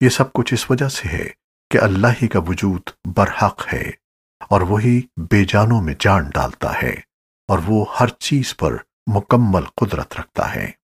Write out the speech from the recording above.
یہ سب کچھ اس وجہ سے ہے کہ اللہ ہی کا وجود برحق ہے اور وہی بے جانوں میں جان ڈالتا ہے اور وہ ہر چیز پر مکمل قدرت رکھتا ہے۔